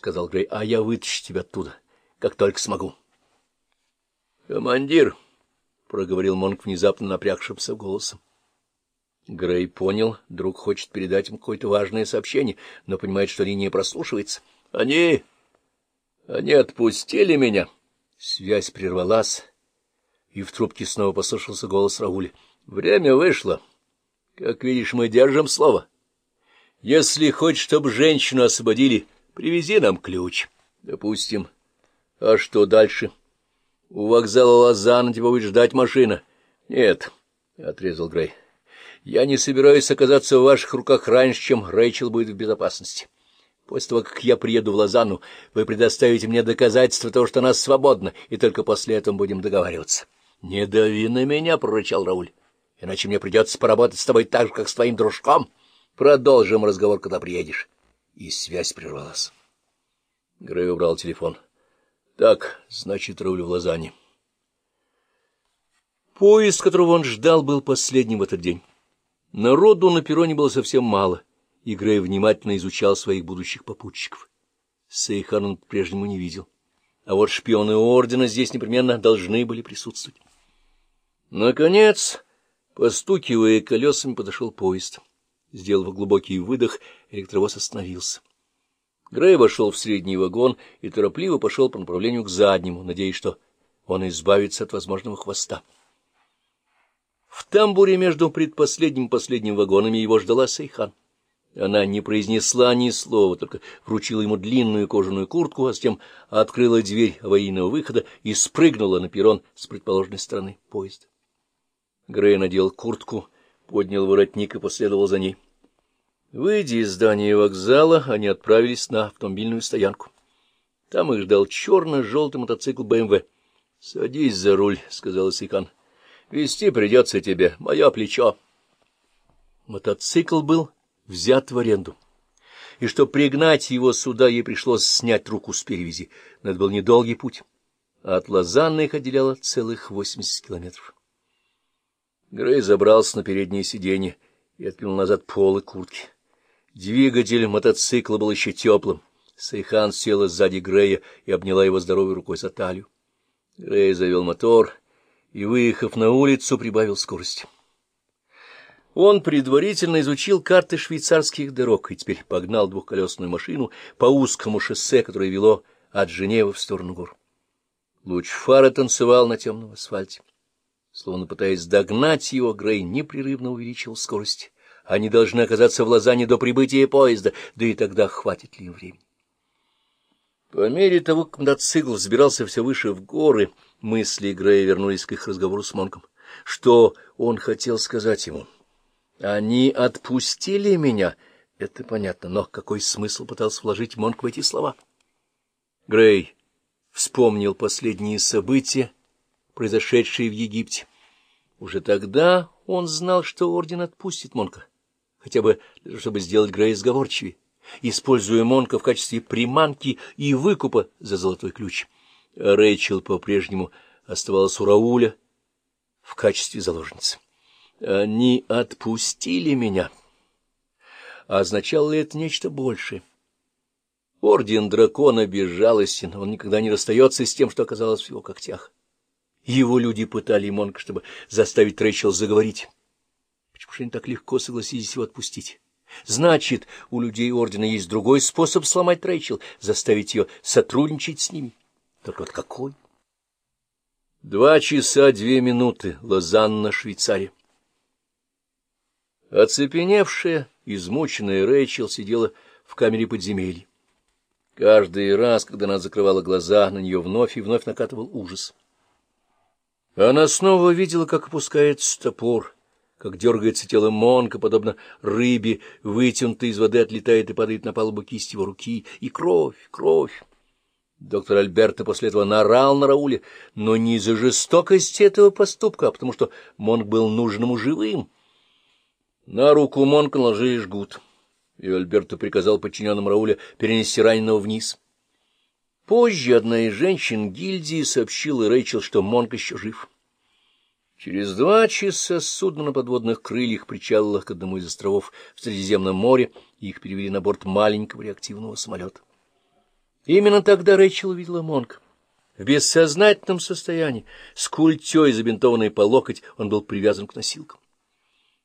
сказал Грей, — а я вытащу тебя оттуда, как только смогу. — Командир, — проговорил Монк внезапно напрягшимся голосом. Грей понял, друг хочет передать ему какое-то важное сообщение, но понимает, что линия прослушивается. — Они... они отпустили меня. Связь прервалась, и в трубке снова послышался голос Рауля. — Время вышло. Как видишь, мы держим слово. Если хочешь, чтобы женщину освободили, привези нам ключ. Допустим. А что дальше? У вокзала Лозанна тебя будет ждать машина. Нет, — отрезал Грей. Я не собираюсь оказаться в ваших руках раньше, чем Рэйчел будет в безопасности. После того, как я приеду в Лозанну, вы предоставите мне доказательства того, что она свободна, и только после этого будем договариваться. — Не дави на меня, — прорычал Рауль, — иначе мне придется поработать с тобой так же, как с твоим дружком. Продолжим разговор, когда приедешь. И связь прервалась. Грей убрал телефон. — Так, значит, Рауль в Лозанне. Поезд, которого он ждал, был последним в этот день. Народу на перроне было совсем мало, и Грей внимательно изучал своих будущих попутчиков. Сейхан он прежнему не видел, а вот шпионы ордена здесь непременно должны были присутствовать. Наконец, постукивая колесами, подошел поезд. Сделав глубокий выдох, электровоз остановился. Грей вошел в средний вагон и торопливо пошел по направлению к заднему, надеясь, что он избавится от возможного хвоста. В тамбуре между предпоследним и последним вагонами его ждала Сейхан. Она не произнесла ни слова, только вручила ему длинную кожаную куртку, а затем открыла дверь аварийного выхода и спрыгнула на перрон с предположенной стороны поезда. Грей надел куртку, поднял воротник и последовал за ней. Выйдя из здания вокзала, они отправились на автомобильную стоянку. Там их ждал черно-желтый мотоцикл БМВ. — Садись за руль, — сказал Сейхан. Вести придется тебе, мое плечо. Мотоцикл был взят в аренду, и чтобы пригнать его сюда, ей пришлось снять руку с перевязи. Но это был недолгий путь, а от Лозанны их отделяло целых восемьдесят километров. Грей забрался на переднее сиденье и откинул назад полы куртки. Двигатель мотоцикла был еще теплым. Сайхан села сзади Грея и обняла его здоровой рукой за талию. Грей завел мотор и, выехав на улицу, прибавил скорость. Он предварительно изучил карты швейцарских дорог и теперь погнал двухколесную машину по узкому шоссе, которое вело от Женевы в сторону гор. Луч фары танцевал на темном асфальте. Словно пытаясь догнать его, Грей непрерывно увеличил скорость. Они должны оказаться в Лозанне до прибытия поезда, да и тогда хватит ли им времени. По мере того, как мотоцикл взбирался все выше в горы, Мысли Грея вернулись к их разговору с Монком. Что он хотел сказать ему? «Они отпустили меня». Это понятно, но какой смысл пытался вложить Монк в эти слова? Грей вспомнил последние события, произошедшие в Египте. Уже тогда он знал, что орден отпустит Монка, хотя бы чтобы сделать Грея сговорчивее, используя Монка в качестве приманки и выкупа за золотой ключ. Рэйчел по-прежнему оставалась у Рауля в качестве заложницы. Они отпустили меня. означало ли это нечто большее? Орден дракона безжалостен, он никогда не расстается с тем, что оказалось в его когтях. Его люди пытали Монка, чтобы заставить Рэйчел заговорить. Почему же они так легко согласились его отпустить? Значит, у людей Ордена есть другой способ сломать Рэйчел, заставить ее сотрудничать с ними. Только вот какой? Два часа две минуты. Лозанна, Швейцария. Оцепеневшая, измученная Рэйчел сидела в камере подземелья. Каждый раз, когда она закрывала глаза, на нее вновь и вновь накатывал ужас. Она снова видела, как опускается топор, как дергается тело Монка, подобно рыбе, вытянутой из воды отлетает и падает на палубу кисть его руки, и кровь, кровь. Доктор Альберто после этого наорал на Рауля, но не из-за жестокости этого поступка, а потому что Монк был нужен ему живым. На руку Монка наложили жгут, и Альберто приказал подчиненным Рауля перенести раненого вниз. Позже одна из женщин гильдии сообщила Рэйчел, что Монк еще жив. Через два часа судно на подводных крыльях причалило к одному из островов в Средиземном море, и их перевели на борт маленького реактивного самолета. Именно тогда Рэйчел увидела Монка. В бессознательном состоянии, с культей, забинтованной по локоть, он был привязан к носилкам.